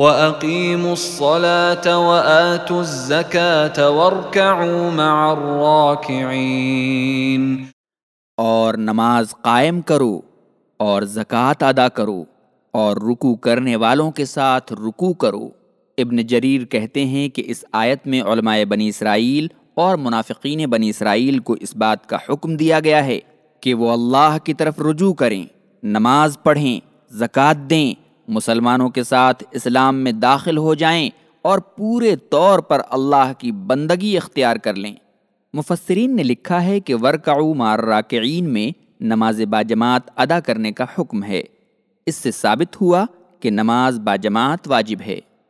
وَأَقِيمُوا الصَّلَاةَ وَآتُوا الزَّكَاةَ وَارْكَعُوا مَعَ الرَّاكِعِينَ اور نماز قائم کرو اور زکوٰۃ ادا کرو اور رکو کرنے والوں کے ساتھ رکو کرو۔ ابن جریر کہتے ہیں کہ اس آیت میں علماء بنی اسرائیل اور منافقین بنی اسرائیل کو اس بات کا حکم دیا گیا ہے کہ وہ اللہ کی طرف رجوع کریں، نماز پڑھیں، زکوٰۃ دیں مسلمانوں کے ساتھ اسلام میں داخل ہو جائیں اور پورے طور پر اللہ کی بندگی اختیار کر لیں۔ مفسرین نے لکھا ہے کہ ورکعو مار راکعین میں نماز باجماعت ادا کرنے کا حکم ہے۔ اس سے ثابت ہوا کہ نماز باجماعت واجب ہے۔